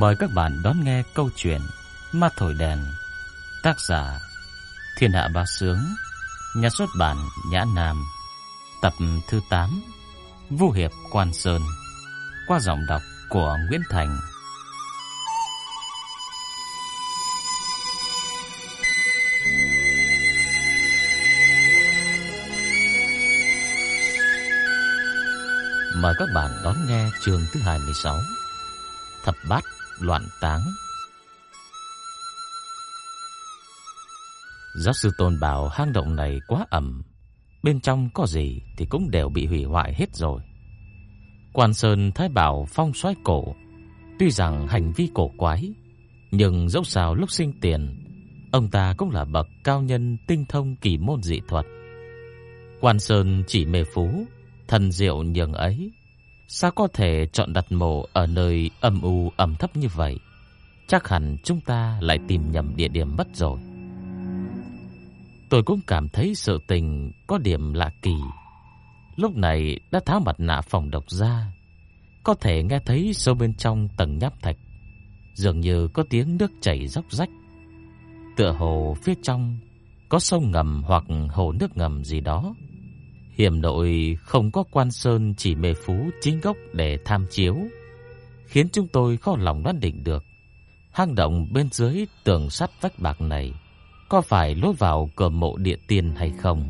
Mời các bạn đón nghe câu chuyện Ma Thổi Đèn, Tác giả Thiên Hạ Ba Sướng, Nhà xuất bản Nhã Nam, Tập thứ 8 Vũ Hiệp Quan Sơn, Qua giọng đọc của Nguyễn Thành. Mời các bạn đón nghe chương thứ 26 Thập bát loạn táng. Giáo sư Tôn bảo hang động này quá ẩm, Bên trong có gì thì cũng đều bị hủy hoại hết rồi. Quan Sơn Thái Bảo phong xoáy cổ, Tuy rằng hành vi cổ quái, Nhưng dẫu sao lúc sinh tiền, Ông ta cũng là bậc cao nhân tinh thông kỳ môn dị thuật. Quan Sơn chỉ mê phú, Thần diệu nhường ấy Sao có thể chọn đặt mộ ở nơi âm u ẩm thấp như vậy? Chắc hẳn chúng ta lại tìm nhầm địa điểm mất rồi. Tôi cũng cảm thấy sự tình có điểm lạ kỳ. Lúc này đã tháo mặt nạ phòng độc ra, có thể nghe thấy sâu bên trong tầng nháp thạch, dường như có tiếng nước chảy róc rách. Tựa hồ phía trong có sông ngầm hoặc hồ nước ngầm gì đó. Hiểm nội không có quan sơn chỉ mê phú chính gốc để tham chiếu, khiến chúng tôi khó lòng đoán định được hang động bên dưới tường sắt vách bạc này có phải lối vào cửa mộ địa tiên hay không.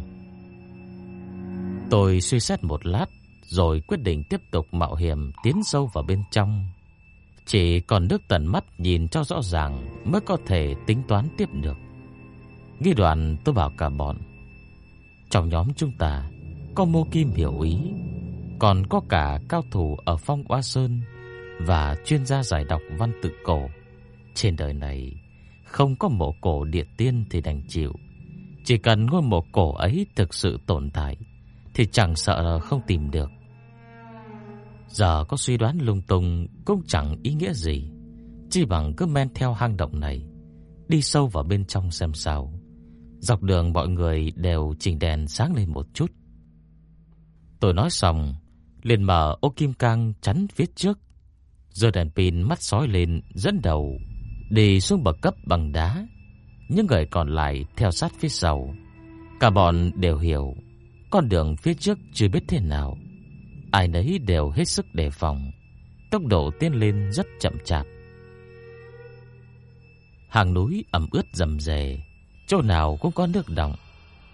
Tôi suy xét một lát rồi quyết định tiếp tục mạo hiểm tiến sâu vào bên trong. Chỉ còn nước tận mắt nhìn cho rõ ràng mới có thể tính toán tiếp được. Nghi đoạn tôi bảo cả bọn. Trong nhóm chúng ta có Mô Kim hiểu ý, còn có cả cao thủ ở Phong Oa Sơn và chuyên gia giải đọc văn tự cổ. Trên đời này không có mộ cổ địa tiên thì đành chịu. Chỉ cần ngôi mộ cổ ấy thực sự tồn tại thì chẳng sợ là không tìm được. Giờ có suy đoán lung tung cũng chẳng ý nghĩa gì, chỉ bằng cứ men theo hang động này, đi sâu vào bên trong xem sao. Dọc đường mọi người đều chỉnh đèn sáng lên một chút. Tôi nói xong, liền mở ô kim cang chắn phía trước, Giờ đèn pin mắt sói lên dẫn đầu đi xuống bậc cấp bằng đá. Những người còn lại theo sát phía sau. Cả bọn đều hiểu con đường phía trước chưa biết thế nào. Ai nấy đều hết sức đề phòng, tốc độ tiến lên rất chậm chạp. Hàng núi ẩm ướt rầm rề, chỗ nào cũng có nước đọng,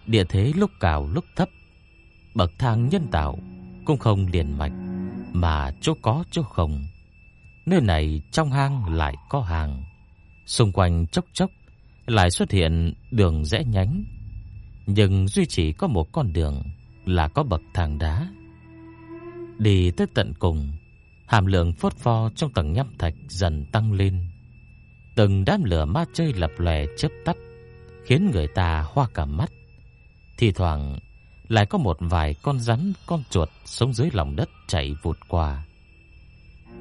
địa thế lúc cao lúc thấp, bậc thang nhân tạo cũng không liền mạch, mà chỗ có chỗ không. Nơi này trong hang lại có hàng, xung quanh chốc chốc lại xuất hiện đường rẽ nhánh, nhưng duy chỉ có một con đường là có bậc thang đá. Đi tới tận cùng, hàm lượng phốt pho trong tầng nhâm thạch dần tăng lên. Từng đám lửa ma chơi lập lòe chớp tắt, khiến người ta hoa cả mắt. Thì thoảng lại có một vài con rắn, con chuột sống dưới lòng đất chạy vụt qua.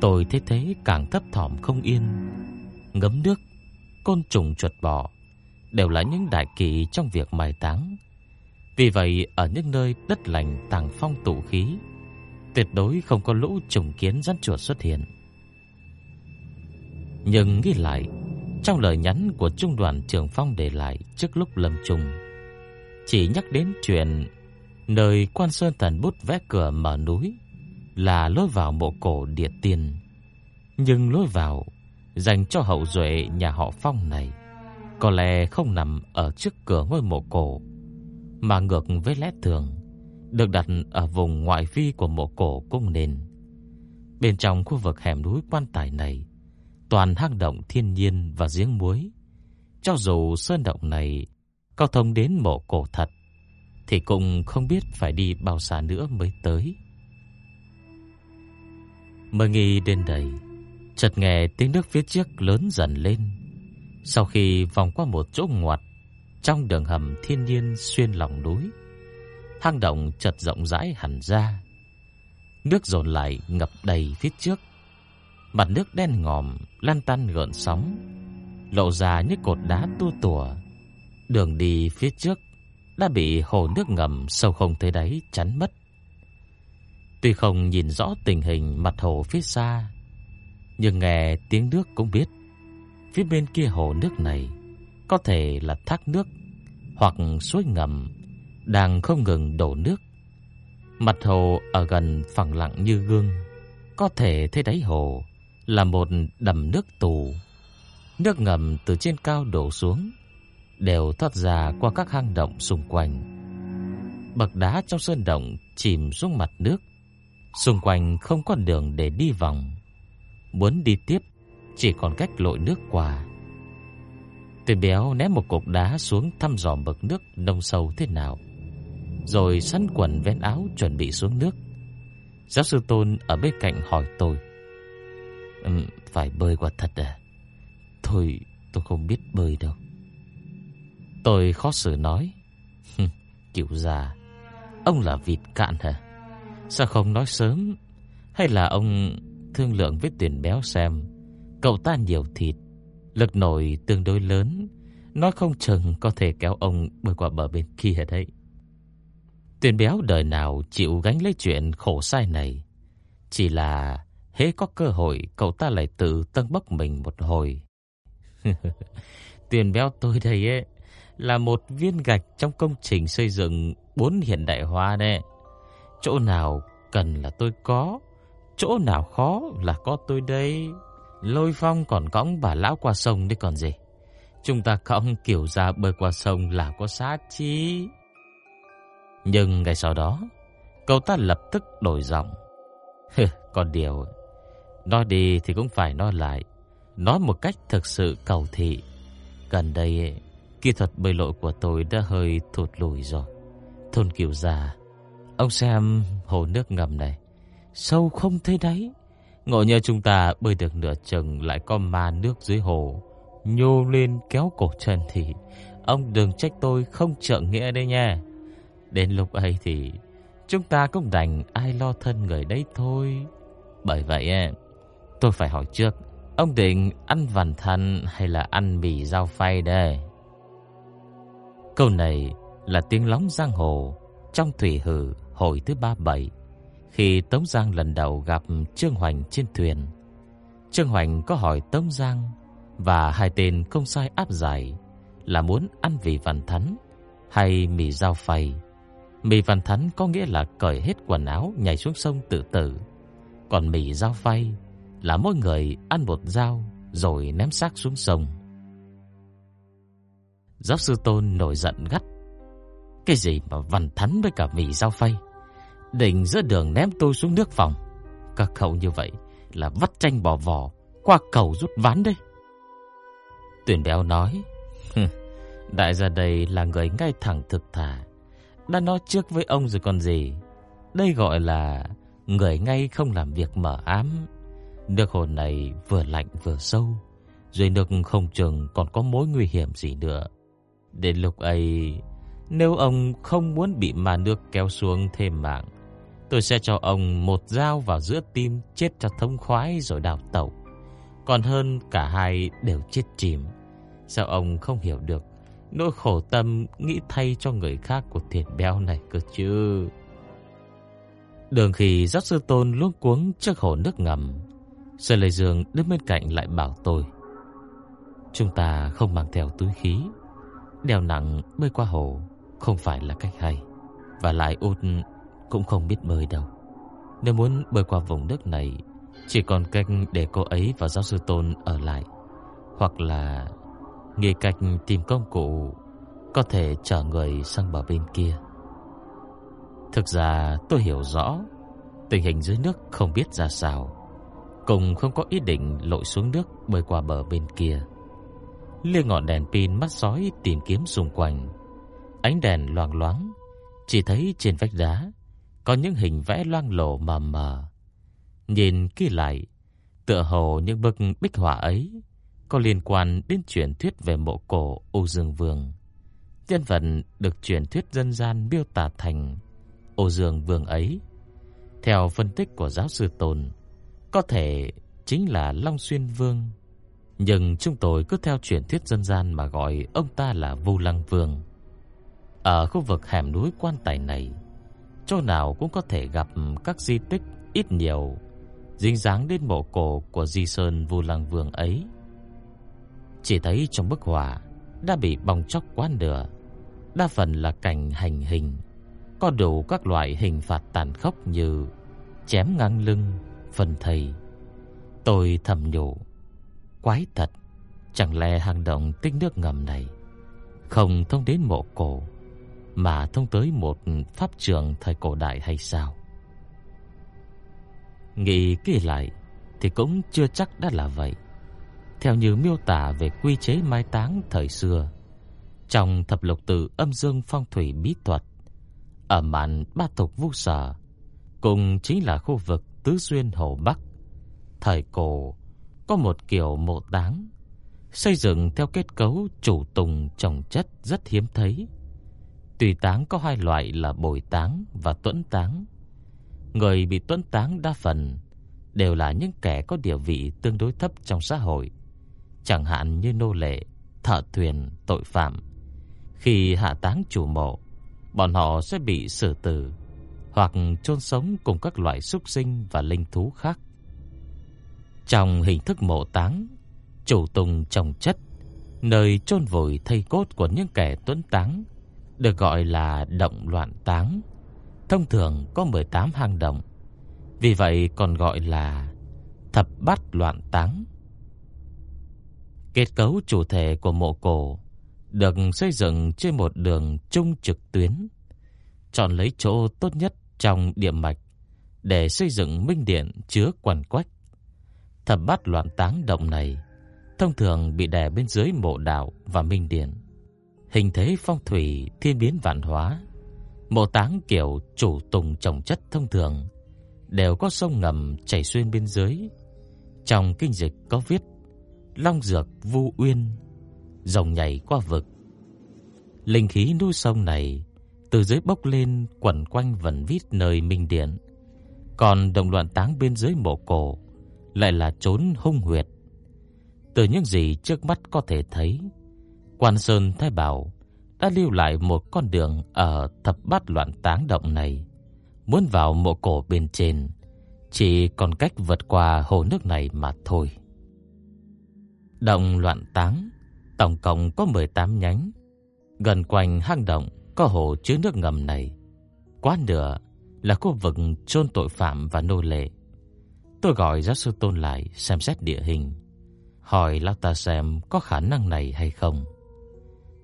Tôi thấy thế càng thấp thỏm không yên, ngấm nước, côn trùng chuột bò đều là những đại kỵ trong việc mai táng. Vì vậy, ở những nơi đất lành tàng phong tụ khí, tuyệt đối không có lũ trùng kiến rắn chuột xuất hiện. Nhưng nghĩ lại, trong lời nhắn của trung đoàn trưởng phong để lại trước lúc lâm trùng, chỉ nhắc đến chuyện Nơi quan sơn thần bút vẽ cửa mở núi là lối vào mộ cổ địa tiên. Nhưng lối vào dành cho hậu duệ nhà họ Phong này có lẽ không nằm ở trước cửa ngôi mộ cổ, mà ngược với lẽ thường, được đặt ở vùng ngoại vi của mộ cổ cung nền. Bên trong khu vực hẻm núi quan tài này, toàn hang động thiên nhiên và giếng muối. Cho dù sơn động này có thông đến mộ cổ thật, thì cũng không biết phải đi bao xa nữa mới tới. Mơ nghi đến đây, chợt nghe tiếng nước phía trước lớn dần lên. Sau khi vòng qua một chỗ ngoặt trong đường hầm thiên nhiên xuyên lòng núi, hang động chợt rộng rãi hẳn ra. Nước dồn lại ngập đầy phía trước. Mặt nước đen ngòm lan tăn gợn sóng, lộ ra những cột đá tua tủa. Đường đi phía trước đã bị hồ nước ngầm sâu không thấy đáy chắn mất. Tuy không nhìn rõ tình hình mặt hồ phía xa, Nhưng nghe tiếng nước cũng biết Phía bên kia hồ nước này Có thể là thác nước Hoặc suối ngầm Đang không ngừng đổ nước Mặt hồ ở gần phẳng lặng như gương Có thể thấy đáy hồ Là một đầm nước tù Nước ngầm từ trên cao đổ xuống Đều thoát ra qua các hang động xung quanh. Bậc đá trong sơn động chìm xuống mặt nước. Xung quanh không có đường để đi vòng. Muốn đi tiếp Chỉ còn cách lội nước qua. Tên béo ném một cục đá xuống thăm dò bậc nước nông sâu thế nào. Rồi sắn quần ven áo chuẩn bị xuống nước. Giáo sư Tôn ở bên cạnh hỏi tôi. Um, Phải bơi qua thật à? Thôi tôi không biết bơi đâu. Tôi khó xử nói. Kiểu già. Ông là vịt cạn hả? Sao không nói sớm? Hay là ông thương lượng với tuyển béo xem? Cậu ta nhiều thịt, Lực nổi tương đối lớn. Nó không chừng có thể kéo ông bơi qua bờ bên kia đấy? Tuyển béo đời nào chịu gánh lấy chuyện khổ sai này? Chỉ là hễ có cơ hội, cậu ta lại tự tân bốc mình một hồi. Tuyển béo tôi đây ấy là một viên gạch trong công trình xây dựng bốn hiện đại hóa đấy. Chỗ nào cần là tôi có, Chỗ nào khó là có tôi đây Lôi phong còn cõng bà lão qua sông đấy còn gì? Chúng ta cõng kiểu ra bơi qua sông là có sát chi? Nhưng ngày sau đó, Cậu ta lập tức đổi giọng. Còn điều, Nói đi thì cũng phải nói lại. Nói một cách thực sự cầu thị. Gần đây Kỹ thuật bơi lội của tôi đã hơi thụt lùi rồi. Thôn kiểu già Ông xem hồ nước ngầm này. Sâu không thấy đáy. Ngộ nhờ chúng ta bơi được nửa chừng Lại có ma nước dưới hồ. Nhô lên kéo cổ chân thì Ông đừng trách tôi không trợ nghĩa đây nha. Đến lúc ấy thì Chúng ta cũng đành ai lo thân người đấy thôi. Bởi vậy Tôi phải hỏi trước, Ông định ăn vằn thân hay là ăn mì rau phay đây? Câu này là tiếng lóng giang hồ Trong thủy hử hồi thứ ba bảy, Khi Tống Giang lần đầu gặp Trương Hoành trên thuyền. Trương Hoành có hỏi Tống Giang Và hai tên không sai áp giải Là muốn ăn vị văn thắn Hay mì rau phay. Mì văn thắn có nghĩa là cởi hết quần áo Nhảy xuống sông tự tử. Còn mì rau phay Là mỗi người ăn một dao Rồi ném xác xuống sông. Giáo sư Tôn nổi giận gắt. Cái gì mà văn thắn với cả mì giao phay? Định giữa đường ném tôi xuống nước phòng. Các cậu như vậy Là vắt tranh bỏ vỏ Qua cầu rút ván đấy. Tuyển béo nói Đại gia đây là người ngay thẳng thực thà. Đã nói trước với ông rồi còn gì? Đây gọi là Người ngay không làm việc mở ám. Nước hồ này vừa lạnh vừa sâu, Dưới nước không chừng còn có mối nguy hiểm gì nữa. Đến lúc ấy, Nếu ông không muốn bị mà nước kéo xuống thêm mạng, Tôi sẽ cho ông một dao vào giữa tim Chết cho thông khoái rồi đào tẩu. Còn hơn cả hai đều chết chìm. Sao ông không hiểu được Nỗi khổ tâm nghĩ thay cho người khác của thiệt béo này cơ chứ? Đường khi giáo sư tôn luống cuống trước hồ nước ngầm, Sơn Lê Dương đứng bên cạnh lại bảo tôi, Chúng ta không mang theo túi khí Đeo nặng bơi qua hồ Không phải là cách hay. Và lại út cũng không biết bơi đâu. Nếu muốn bơi qua vùng nước này, Chỉ còn cách để cô ấy và giáo sư Tôn ở lại. Hoặc là Nghĩ cách tìm công cụ Có thể chở người sang bờ bên kia. Thực ra tôi hiểu rõ Tình hình dưới nước không biết ra sao. Cùng không có ý định lội xuống nước bơi qua bờ bên kia. Lia ngọn đèn pin mắt sói tìm kiếm xung quanh. Ánh đèn loang loáng, Chỉ thấy trên vách đá Có những hình vẽ loang lổ mờ mờ. Nhìn kỹ lại, Tựa hồ những bức bích họa ấy Có liên quan đến truyền thuyết về mộ cổ Âu Dương Vương. Nhân vật được truyền thuyết dân gian miêu tả thành Âu Dương Vương ấy, Theo phân tích của giáo sư Tôn Có thể chính là Long Xuyên Vương nhưng chúng tôi cứ theo truyền thuyết dân gian mà gọi ông ta là Vu Lăng Vương. Ở khu vực hẻm núi quan tài này, chỗ nào cũng có thể gặp các di tích ít nhiều dính dáng đến mộ cổ của Di Sơn Vu Lăng Vương ấy. Chỉ thấy trong bức họa đã bị bong chóc quá nửa, đa phần là cảnh hành hình, có đủ các loại hình phạt tàn khốc như chém ngang lưng, phần thầy. Tôi thầm nhủ, quái thật, chẳng lẽ hang động tích nước ngầm này không thông đến mộ cổ mà thông tới một pháp trường thời cổ đại hay sao? Nghĩ kỹ lại thì cũng chưa chắc đã là vậy. Theo như miêu tả về quy chế mai táng thời xưa, trong thập lục tự âm dương phong thủy bí thuật, ở mạn ba tục vu sở, cùng chính là khu vực tứ xuyên hồ Bắc. Thời cổ có một kiểu mộ táng xây dựng theo kết cấu chủ tùng trồng chất rất hiếm thấy. Tùy táng có hai loại là bồi táng và tuẫn táng. Người bị tuẫn táng đa phần đều là những kẻ có địa vị tương đối thấp trong xã hội, chẳng hạn như nô lệ, thợ thuyền, tội phạm. Khi hạ táng chủ mộ, bọn họ sẽ bị xử tử hoặc chôn sống cùng các loại súc sinh và linh thú khác. Trong hình thức mộ táng, chủ tùng trồng chất, nơi chôn vùi thây cốt của những kẻ tuấn táng, được gọi là động loạn táng. Thông thường có 18 hang động, vì vậy còn gọi là thập bát loạn táng. Kết cấu chủ thể của mộ cổ được xây dựng trên một đường trung trực tuyến, chọn lấy chỗ tốt nhất trong địa mạch để xây dựng minh điện chứa quần quách. Thập bát loạn táng động này thông thường bị đè bên dưới mộ đạo và minh điện. Hình thế phong thủy thiên biến vạn hóa, mộ táng kiểu chủ tùng trồng chất thông thường đều có sông ngầm chảy xuyên bên dưới. Trong kinh dịch có viết Long dược vu uyên, dòng nhảy qua vực. Linh khí núi sông này từ dưới bốc lên quẩn quanh vần vít nơi minh điện. Còn đồng loạn táng bên dưới mộ cổ lại là trốn hung huyệt từ những gì trước mắt có thể thấy, Quan Sơn Thái Bảo đã lưu lại một con đường ở thập bát loạn táng động này. Muốn vào mộ cổ bên trên, chỉ còn cách vượt qua hồ nước này mà thôi. Động loạn táng tổng cộng có 18 nhánh. Gần quanh hang động có hồ chứa nước ngầm này. Quá nửa là khu vực chôn tội phạm và nô lệ. Tôi gọi giáo sư Tôn lại xem xét địa hình hỏi lão ta xem có khả năng này hay không.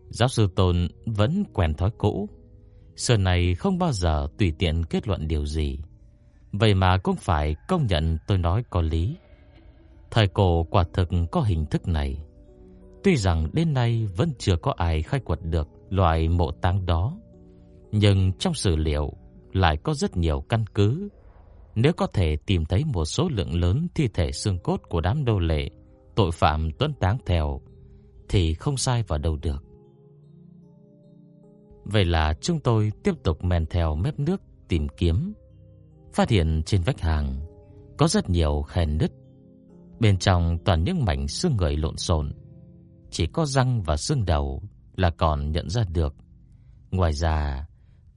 Giáo sư Tôn vẫn quen thói cũ, xưa này không bao giờ tùy tiện kết luận điều gì. Vậy mà cũng phải công nhận tôi nói có lý. Thời cổ quả thực có hình thức này. Tuy rằng đến nay vẫn chưa có ai khai quật được loại mộ táng đó, nhưng trong sử liệu lại có rất nhiều căn cứ. Nếu có thể tìm thấy một số lượng lớn thi thể xương cốt của đám đô lệ tội phạm tuấn táng theo thì không sai vào đâu được. Vậy là chúng tôi tiếp tục men theo mép nước tìm kiếm, phát hiện trên vách hàng có rất nhiều khe nứt. Bên trong toàn những mảnh xương người lộn xộn, chỉ có răng và xương đầu là còn nhận ra được. Ngoài ra,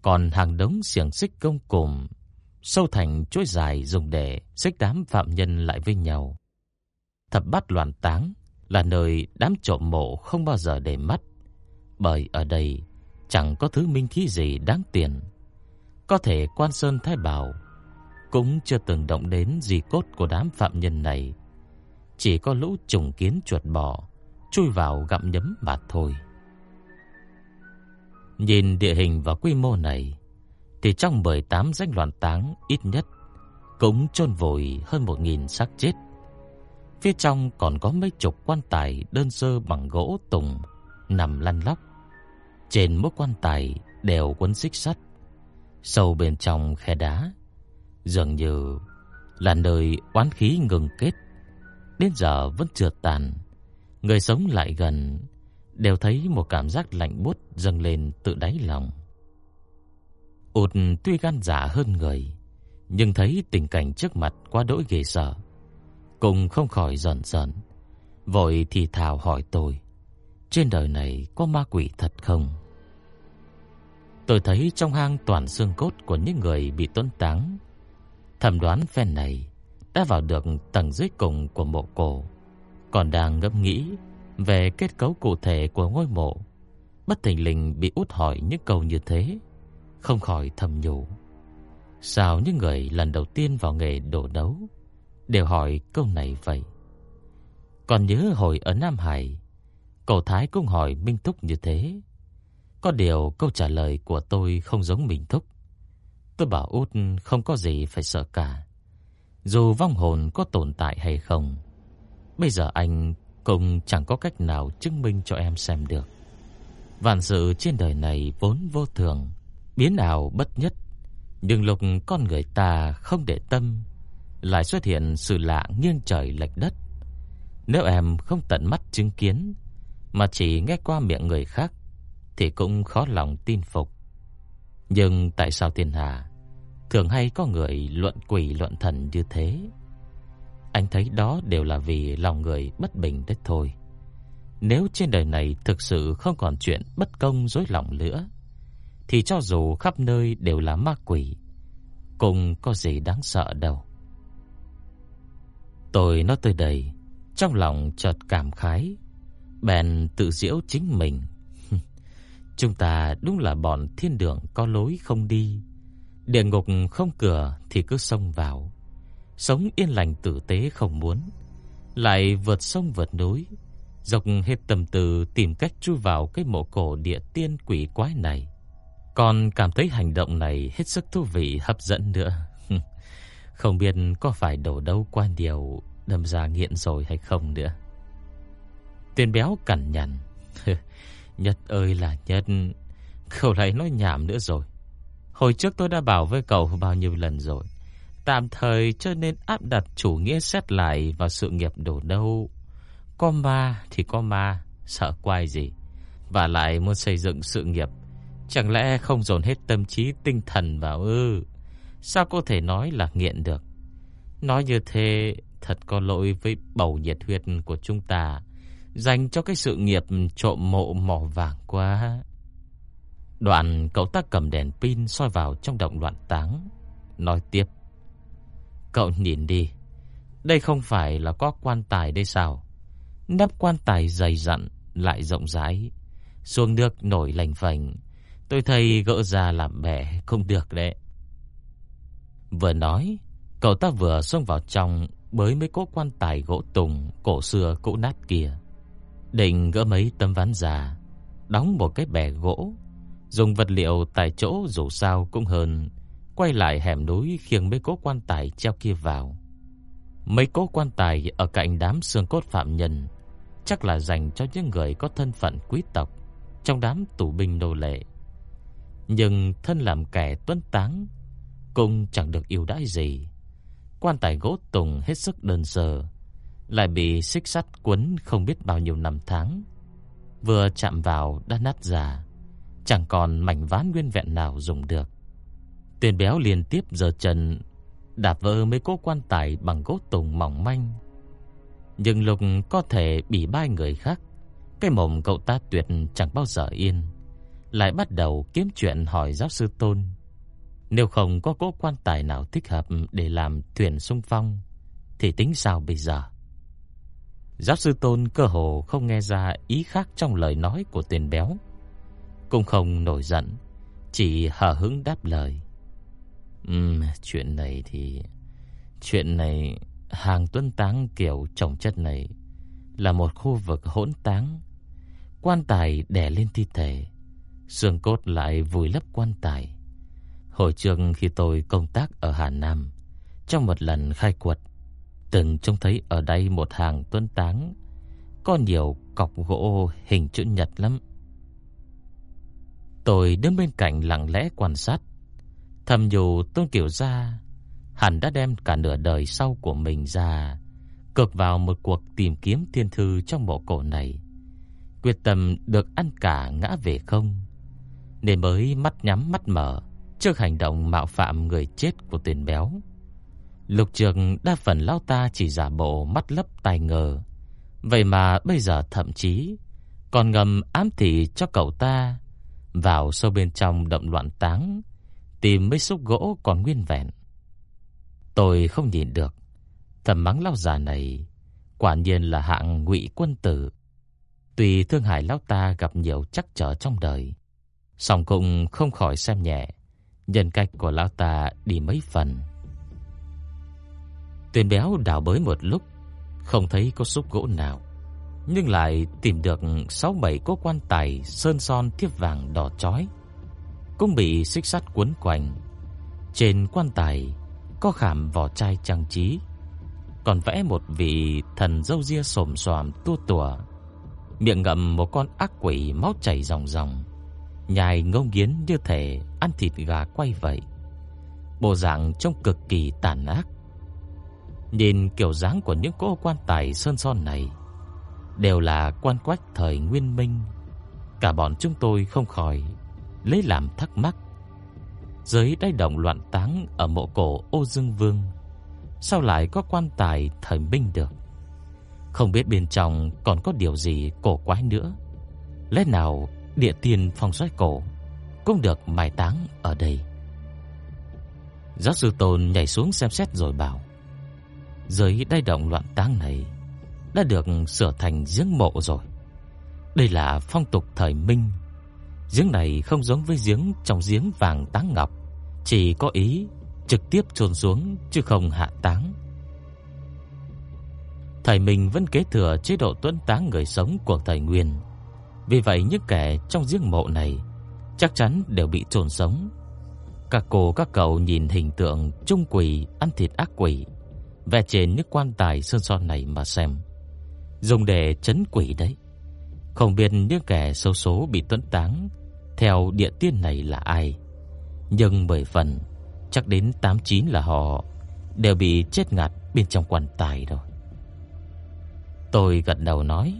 còn hàng đống xiềng xích công cùm sâu thành chuỗi dài dùng để xích đám phạm nhân lại với nhau. Thập bát loạn táng là nơi đám trộm mộ không bao giờ để mắt, bởi ở đây chẳng có thứ minh khí gì đáng tiền. Có thể Quan Sơn Thái Bảo cũng chưa từng động đến gì cốt của đám phạm nhân này, chỉ có lũ trùng kiến chuột bò chui vào gặm nhấm mà thôi. Nhìn địa hình và quy mô này, thì trong 18 danh loạn táng ít nhất cũng chôn vùi hơn 1000 xác chết. Phía trong còn có mấy chục quan tài đơn sơ bằng gỗ tùng nằm lăn lóc. Trên mỗi quan tài đều quấn xích sắt. Sâu bên trong khe đá, dường như là nơi oán khí ngừng kết. Đến giờ vẫn chưa tàn. Người sống lại gần đều thấy một cảm giác lạnh buốt dâng lên từ đáy lòng. Út tuy gan dạ hơn người, nhưng thấy tình cảnh trước mặt quá đỗi ghê sợ. Cùng không khỏi giận giận, vội thì thào hỏi tôi, trên đời này có ma quỷ thật không? Tôi thấy trong hang toàn xương cốt của những người bị tuấn táng, thẩm đoán phen này đã vào được tầng dưới cùng của mộ cổ, còn đang ngẫm nghĩ về kết cấu cụ thể của ngôi mộ, bất thình lình bị út hỏi những câu như thế, không khỏi thầm nhủ. Sao những người lần đầu tiên vào nghề đổ đấu đều hỏi câu này vậy? Còn nhớ hồi ở Nam Hải, cậu Thái cũng hỏi Minh Thúc như thế. Có điều câu trả lời của tôi không giống Minh Thúc. Tôi bảo út không có gì phải sợ cả. Dù vong hồn có tồn tại hay không, bây giờ anh cũng chẳng có cách nào chứng minh cho em xem được. Vạn sự trên đời này vốn vô thường, biến ảo bất nhất, nhưng lục con người ta không để tâm, lại xuất hiện sự lạ nghiêng trời lệch đất. Nếu em không tận mắt chứng kiến, mà chỉ nghe qua miệng người khác, thì cũng khó lòng tin phục. Nhưng tại sao thiên hạ thường hay có người luận quỷ luận thần như thế? Anh thấy đó đều là vì lòng người bất bình đấy thôi. Nếu trên đời này thực sự không còn chuyện bất công dối lòng nữa, thì cho dù khắp nơi đều là ma quỷ, cũng có gì đáng sợ đâu. Tôi nói tới đây, trong lòng chợt cảm khái, bèn tự giễu chính mình. Chúng ta đúng là bọn thiên đường có lối không đi, địa ngục không cửa thì cứ xông vào. Sống yên lành tử tế không muốn, lại vượt sông vượt núi, dọc hết tầm tư tìm cách chui vào cái mộ cổ địa tiên quỷ quái này. Còn cảm thấy hành động này hết sức thú vị hấp dẫn nữa. không biết có phải đổ đâu qua điều đâm ra nghiện rồi hay không nữa. Tiền béo cằn nhằn. Nhất ơi là nhất. Cậu lại nói nhảm nữa rồi. Hồi trước tôi đã bảo với cậu bao nhiêu lần rồi. Tạm thời cho nên áp đặt chủ nghĩa xét lại vào sự nghiệp đổ đâu. Có ma thì có ma, sợ quay gì. Và lại muốn xây dựng sự nghiệp. Chẳng lẽ không dồn hết tâm trí tinh thần vào ư? Sao có thể nói là nghiện được? Nói như thế thật có lỗi với bầu nhiệt huyết của chúng ta dành cho cái sự nghiệp trộm mộ mỏ vàng quá. Đoạn cậu ta cầm đèn pin soi vào trong động loạn táng, nói tiếp. Cậu nhìn đi, đây không phải là có quan tài đây sao? Nắp quan tài dày dặn lại rộng rãi, xuống nước nổi lành phành. Tôi thấy gỡ ra làm bẻ không được đấy. Vừa nói, cậu ta vừa xông vào trong bới mấy cố quan tài gỗ tùng cổ xưa cũ nát kia. Định gỡ mấy tấm ván già, đóng một cái bè gỗ, dùng vật liệu tại chỗ dù sao cũng hơn, quay lại hẻm núi khiêng mấy cố quan tài treo kia vào. Mấy cố quan tài ở cạnh đám xương cốt phạm nhân, chắc là dành cho những người có thân phận quý tộc trong đám tù binh nô lệ. Nhưng thân làm kẻ tuấn táng cũng chẳng được yêu đãi gì. Quan tài gỗ tùng hết sức đơn sơ, lại bị xích sắt quấn không biết bao nhiêu năm tháng. Vừa chạm vào đã nát ra, chẳng còn mảnh ván nguyên vẹn nào dùng được. Tiền béo liên tiếp giơ chân đạp vỡ mấy cố quan tài bằng gỗ tùng mỏng manh. Nhưng lục có thể bị bai người khác, cái mồm cậu ta tuyệt chẳng bao giờ yên, lại bắt đầu kiếm chuyện hỏi giáo sư Tôn. Nếu không có cố quan tài nào thích hợp để làm thuyền xung phong, thì tính sao bây giờ? Giáo sư Tôn cơ hồ không nghe ra ý khác trong lời nói của tiền béo. Cũng không nổi giận, chỉ hờ hững đáp lời. Ừm, chuyện này thì... Chuyện này, hàng tuân táng kiểu trồng chất này là một khu vực hỗn táng. Quan tài đè lên thi thể, xương cốt lại vùi lấp quan tài. Hồi trường khi tôi công tác ở Hà Nam, trong một lần khai quật, từng trông thấy ở đây một hàng tuân táng có nhiều cọc gỗ hình chữ nhật lắm. Tôi đứng bên cạnh lặng lẽ quan sát, thầm dù Tôn Kiều Gia hẳn đã đem cả nửa đời sau của mình ra cực vào một cuộc tìm kiếm thiên thư trong mộ cổ này, quyết tâm được ăn cả ngã về không, nên mới mắt nhắm mắt mở trước hành động mạo phạm người chết của tiền béo. Lục Trường đa phần lao ta chỉ giả bộ mắt lấp tai ngờ, vậy mà bây giờ thậm chí còn ngầm ám thị cho cậu ta vào sâu bên trong động loạn táng, tìm mấy xúc gỗ còn nguyên vẹn. Tôi không nhìn được, Thầm mắng lão già này quả nhiên là hạng ngụy quân tử. Tùy thương hại lão ta gặp nhiều chắc trở trong đời, song cũng không khỏi xem nhẹ nhân cách của lão ta đi mấy phần. Tuyền béo đào bới một lúc, không thấy có xúc gỗ nào, nhưng lại tìm được sáu bảy cố quan tài sơn son thiếp vàng đỏ chói, cũng bị xích sắt quấn quanh. Trên quan tài có khảm vỏ chai trang trí, còn vẽ một vị thần râu ria xồm xoàm tua tủa, miệng ngậm một con ác quỷ máu chảy ròng ròng, nhai ngông nghiến như thể ăn thịt gà quay vậy. Bộ dạng trông cực kỳ tàn ác. Nhìn kiểu dáng của những cỗ quan tài sơn son này đều là quan quách thời Nguyên Minh, cả bọn chúng tôi không khỏi lấy làm thắc mắc. Dưới đáy động loạn táng ở mộ cổ Ô Dương Vương, sao lại có quan tài thời Minh được? Không biết bên trong còn có điều gì cổ quái nữa. Lẽ nào địa tiền phong xoáy cổ cũng được mai táng ở đây? Giáo sư Tôn nhảy xuống xem xét rồi bảo: dưới đáy động loạn táng này đã được sửa thành giếng mộ rồi. Đây là phong tục thời Minh. Giếng này không giống với giếng trong giếng vàng táng ngọc, chỉ có ý trực tiếp chôn xuống chứ không hạ táng. Thời Minh vẫn kế thừa chế độ tuấn táng người sống của thời Nguyên. Vì vậy những kẻ trong giếng mộ này chắc chắn đều bị chôn sống. Các cô các cậu nhìn hình tượng trung quỷ ăn thịt ác quỷ vẽ trên những quan tài sơn son này mà xem, dùng để trấn quỷ đấy. Không biết những kẻ xấu số bị tuấn táng theo địa tiên này là ai, nhưng bởi phần chắc đến 89 là họ đều bị chết ngạt bên trong quan tài rồi. Tôi gật đầu nói,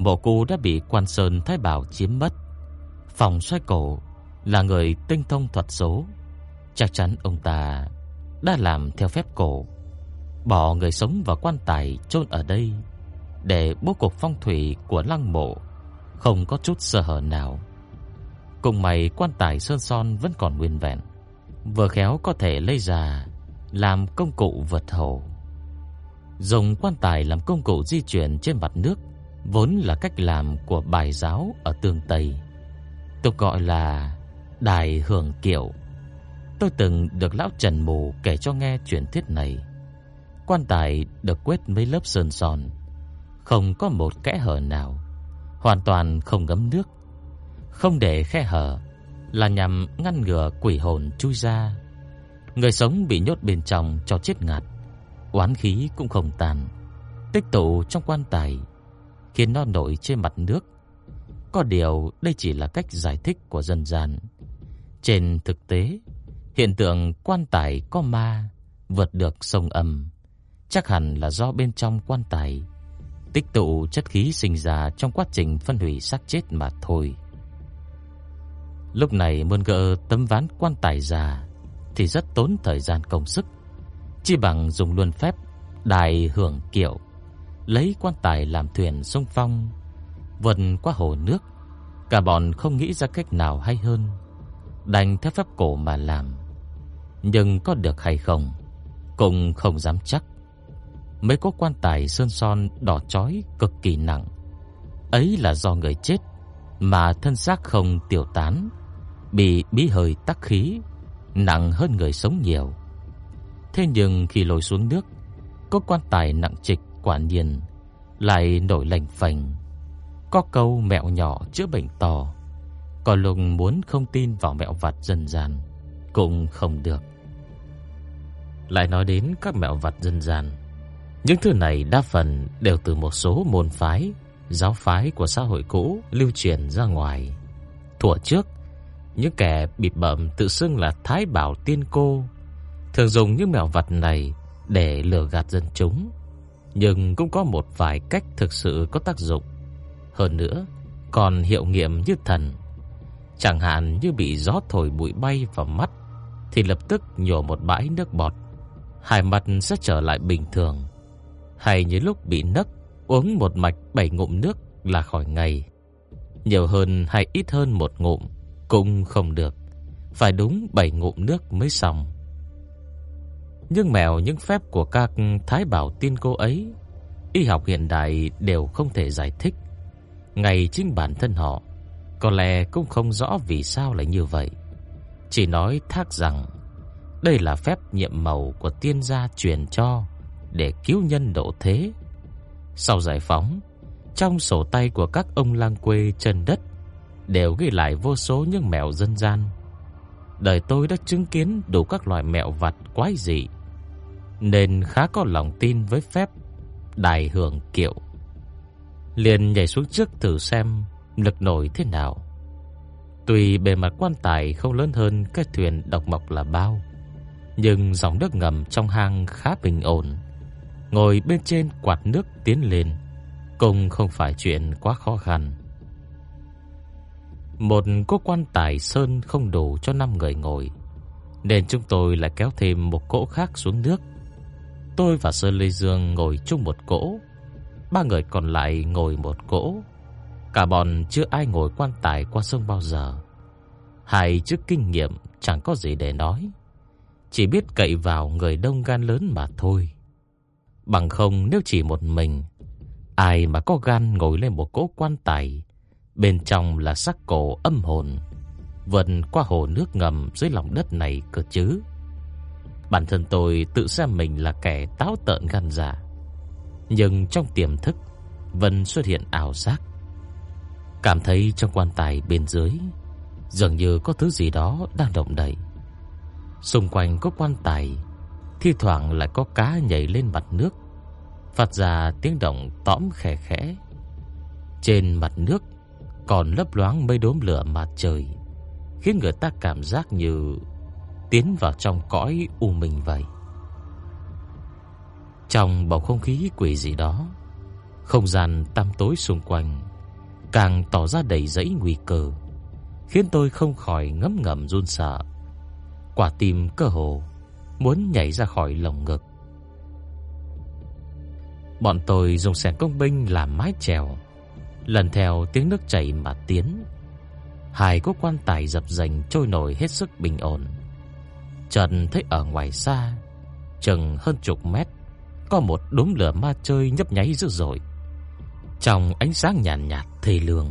Mộ cô đã bị quan sơn Thái Bảo chiếm mất. Phòng xoay cổ là người tinh thông thuật số, chắc chắn ông ta đã làm theo phép cổ bỏ người sống vào quan tài chôn ở đây để bố cục phong thủy của lăng mộ không có chút sơ hở nào. Cùng mày quan tài sơn son vẫn còn nguyên vẹn, vừa khéo có thể lấy ra làm công cụ vật hồ. Dùng quan tài làm công cụ di chuyển trên mặt nước vốn là cách làm của bài giáo ở tương Tây. Tục gọi là đài hưởng kiệu. Tôi từng được lão Trần Mù kể cho nghe truyền thuyết này. Quan tài được quét mấy lớp sơn son, không có một kẽ hở nào, hoàn toàn không ngấm nước. Không để khe hở là nhằm ngăn ngừa quỷ hồn chui ra. Người sống bị nhốt bên trong cho chết ngạt, oán khí cũng không tan, tích tụ trong quan tài khiến nó nổi trên mặt nước. Có điều đây chỉ là cách giải thích của dân gian. Trên thực tế, hiện tượng quan tài có ma vượt được sông âm chắc hẳn là do bên trong quan tài tích tụ chất khí sinh ra trong quá trình phân hủy xác chết mà thôi. Lúc này muốn gỡ tấm ván quan tài ra thì rất tốn thời gian công sức, chỉ bằng dùng luân phép đài hưởng kiệu, lấy quan tài làm thuyền sông phong, vượt qua hồ nước. Cả bọn không nghĩ ra cách nào hay hơn, đành theo phép cổ mà làm. Nhưng có được hay không, cũng không dám chắc mấy có quan tài sơn son đỏ chói cực kỳ nặng. Ấy là do người chết mà thân xác không tiêu tán, bị bí hơi tắc khí, nặng hơn người sống nhiều. Thế nhưng khi lội xuống nước, có quan tài nặng trịch quả nhiên lại nổi lành phành. Có câu mẹo nhỏ chữa bệnh to, còn lúc muốn không tin vào mẹo vặt dân gian cũng không được. Lại nói đến các mẹo vặt dân gian, những thứ này đa phần đều từ một số môn phái, giáo phái của xã hội cũ lưu truyền ra ngoài. Thuở trước, những kẻ bịp bợm tự xưng là Thái Bảo Tiên Cô thường dùng những mẹo vặt này để lừa gạt dân chúng. Nhưng cũng có một vài cách thực sự có tác dụng. Hơn nữa, còn hiệu nghiệm như thần. Chẳng hạn như bị gió thổi bụi bay vào mắt thì lập tức nhổ một bãi nước bọt, hai mặt sẽ trở lại bình thường hay như lúc bị nấc uống một mạch bảy ngụm nước là khỏi ngay Nhiều hơn hay ít hơn một ngụm cũng không được, phải đúng bảy ngụm nước mới xong. Nhưng mèo những phép của các thái bảo tiên cô ấy, y học hiện đại đều không thể giải thích. Ngay chính bản thân họ có lẽ cũng không rõ vì sao lại như vậy. Chỉ nói thác rằng đây là phép nhiệm màu của tiên gia truyền cho để cứu nhân độ thế. Sau giải phóng, trong sổ tay của các ông lang quê chân đất đều ghi lại vô số những mẹo dân gian. Đời tôi đã chứng kiến đủ các loại mẹo vặt quái dị, nên khá có lòng tin với phép đài hưởng kiệu. Liền nhảy xuống trước thử xem lực nổi thế nào. Tuy bề mặt quan tài không lớn hơn cái thuyền độc mộc là bao, nhưng dòng nước ngầm trong hang khá bình ổn. Ngồi bên trên quạt nước tiến lên cũng không phải chuyện quá khó khăn. Một cố quan tài sơn không đủ cho 5 người ngồi, nên chúng tôi lại kéo thêm một cỗ khác xuống nước. Tôi và Sơn Lê Dương ngồi chung một cỗ, ba người còn lại ngồi một cỗ. Cả bọn chưa ai ngồi quan tài qua sông bao giờ. Hai trước kinh nghiệm chẳng có gì để nói, chỉ biết cậy vào người đông gan lớn mà thôi. Bằng không nếu chỉ một mình, ai mà có gan ngồi lên một cỗ quan tài, bên trong là xác cổ âm hồn, vần qua hồ nước ngầm dưới lòng đất này cơ chứ. Bản thân tôi tự xem mình là kẻ táo tợn gan dạ, nhưng trong tiềm thức vẫn xuất hiện ảo giác. Cảm thấy trong quan tài bên dưới dường như có thứ gì đó đang động đậy. Xung quanh có quan tài, thi thoảng lại có cá nhảy lên mặt nước, phát ra tiếng động tõm khẽ khẽ. Trên mặt nước còn lấp loáng mây đốm lửa mặt trời, khiến người ta cảm giác như tiến vào trong cõi u minh vậy. Trong bầu không khí quỷ dị đó, không gian tăm tối xung quanh càng tỏ ra đầy rẫy nguy cơ, khiến tôi không khỏi ngấm ngầm run sợ. Quả tim cơ hồ muốn nhảy ra khỏi lồng ngực. Bọn tôi dùng xẻng công binh làm mái chèo, lần theo tiếng nước chảy mà tiến. Hai cỗ quan tài dập dành trôi nổi hết sức bình ổn. Trần thấy ở ngoài xa, chừng hơn chục mét, có một đốm lửa ma chơi nhấp nháy dữ dội. Trong ánh sáng nhàn nhạt, nhạt thê lương,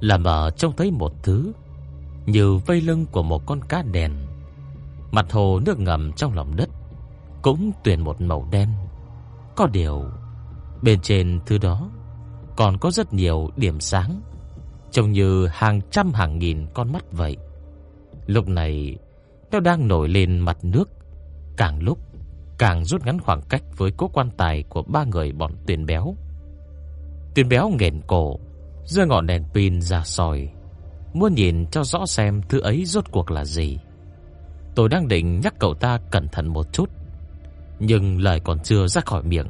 làm ở trông thấy một thứ như vây lưng của một con cá đèn. Mặt hồ nước ngầm trong lòng đất cũng tuyển một màu đen. Có điều, bên trên thứ đó còn có rất nhiều điểm sáng, trông như hàng trăm hàng nghìn con mắt vậy. Lúc này, nó đang nổi lên mặt nước, càng lúc càng rút ngắn khoảng cách với cố quan tài của ba người bọn Tuyền béo. Tuyền béo nghẹn cổ, giơ ngọn đèn pin ra soi, muốn nhìn cho rõ xem thứ ấy rốt cuộc là gì. Tôi đang định nhắc cậu ta cẩn thận một chút, nhưng lời còn chưa ra khỏi miệng,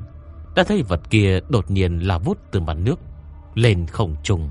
đã thấy vật kia đột nhiên lao vút từ mặt nước lên không trung.